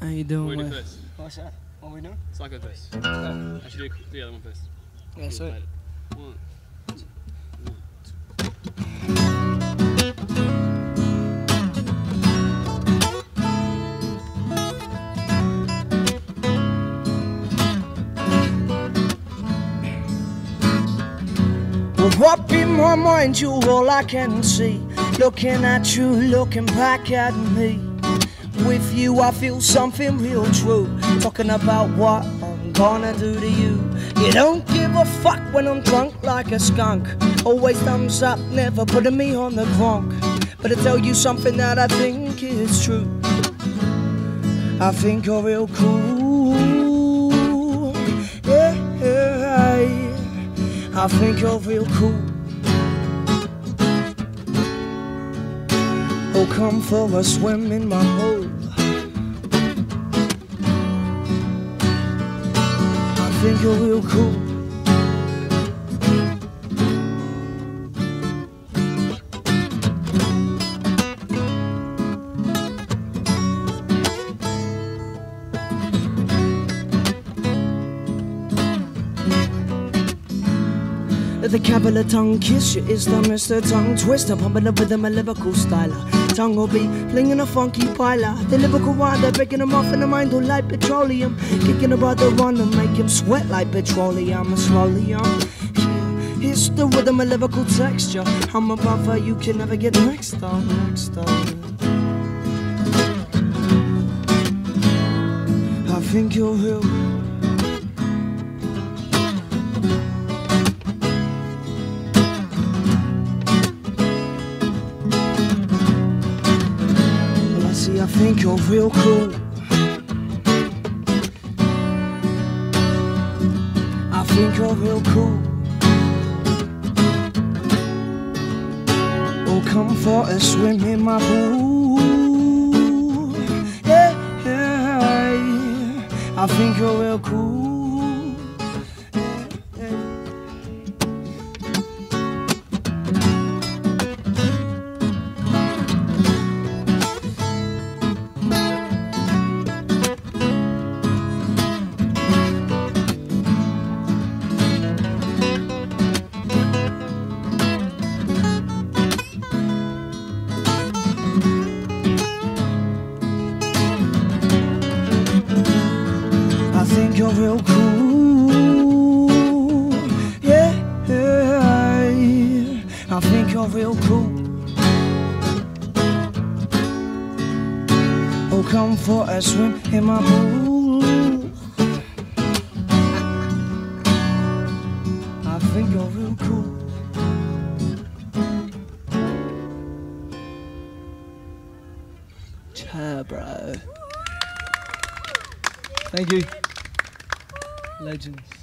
How you doing? What do we do Wes? first? What's that? What are we doing? Psycho first. Oh. Actually, do the other one first. Yeah, sweet. One. With what in my mind, you all I can see. Looking at you, looking back at me. With you, I feel something real true. Talking about what I'm gonna do to you. You don't give a fuck when I'm drunk like a skunk. Always thumbs up, never putting me on the gronk. But I tell you something that I think is true. I think you're real cool. Yeah, I think you're real cool. Come for a swim in my hole. I think you're real cool. The capital tongue kiss you is the Mr. Tongue Twister, pumping the rhythm a lyrical styler. Tongue will be flinging a funky piler. The lyrical rider, breaking them off in the mind will like petroleum. Kicking a brother on and make him sweat like petroleum. Slowly on. It's the rhythm, a lyrical texture. I'm a brother you can never get next on, next on. I think you're real. Think you're real cool. I think you're real cool. Oh, come for a swim in my pool. Yeah, yeah. I think you're real cool. Think you're real cool. Yeah, I think you're real cool. Oh, come for a swim in my pool. I think you're real cool. Bro. Thank you. Legends.